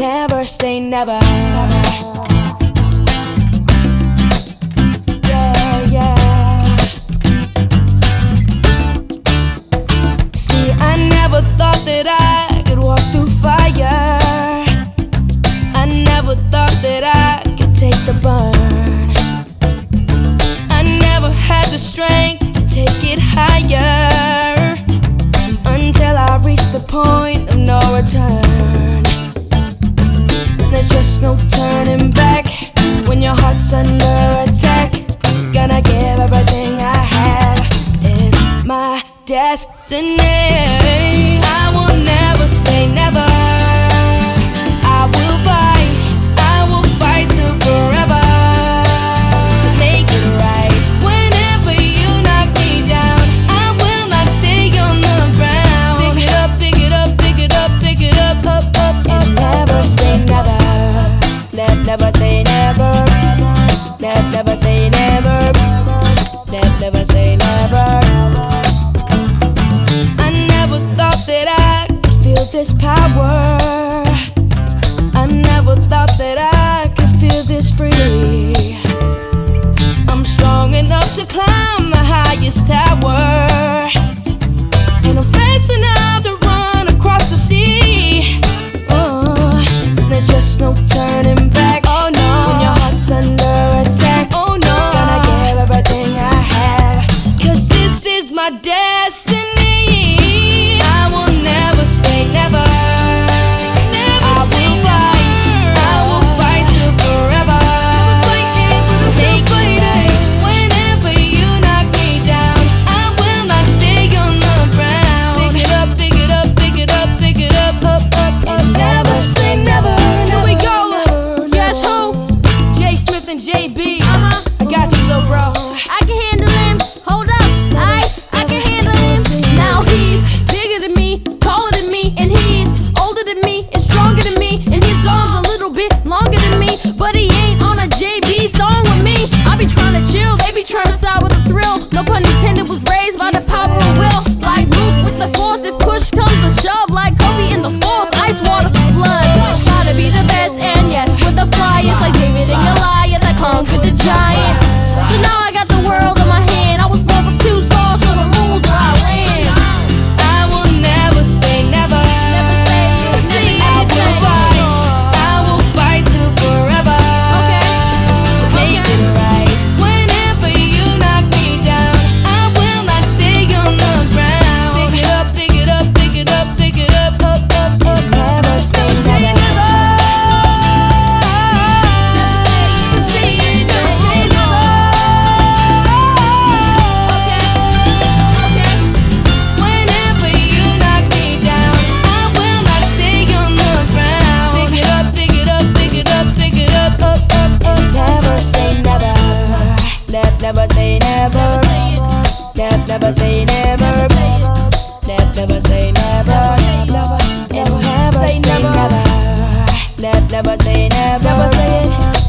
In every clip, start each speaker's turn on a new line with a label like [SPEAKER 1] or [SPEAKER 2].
[SPEAKER 1] Never say never. under attack. Gonna give everything I have. It's my destiny. I will never say never. I will fight. I will fight till forever. To make it right. Whenever you knock me down, I will not stay on the ground. Pick it up, pick it up, pick it up, pick it up, up, up. And never say never. Never say never never say never. Ne- never say never. I never thought that I could feel this power. I never thought that I could feel this free. I'm strong enough to climb the highest tower. And I'm facing another run across the sea. Oh, there's just no turning back. destiny.
[SPEAKER 2] with the giant.
[SPEAKER 1] Never, never
[SPEAKER 2] say never. Never,
[SPEAKER 1] never say never.
[SPEAKER 2] Never, say never
[SPEAKER 1] Never say never. Never, say never
[SPEAKER 2] Never say
[SPEAKER 1] never.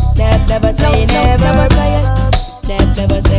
[SPEAKER 1] Never,
[SPEAKER 2] say
[SPEAKER 1] never Never
[SPEAKER 2] say
[SPEAKER 1] never. Never, never say never.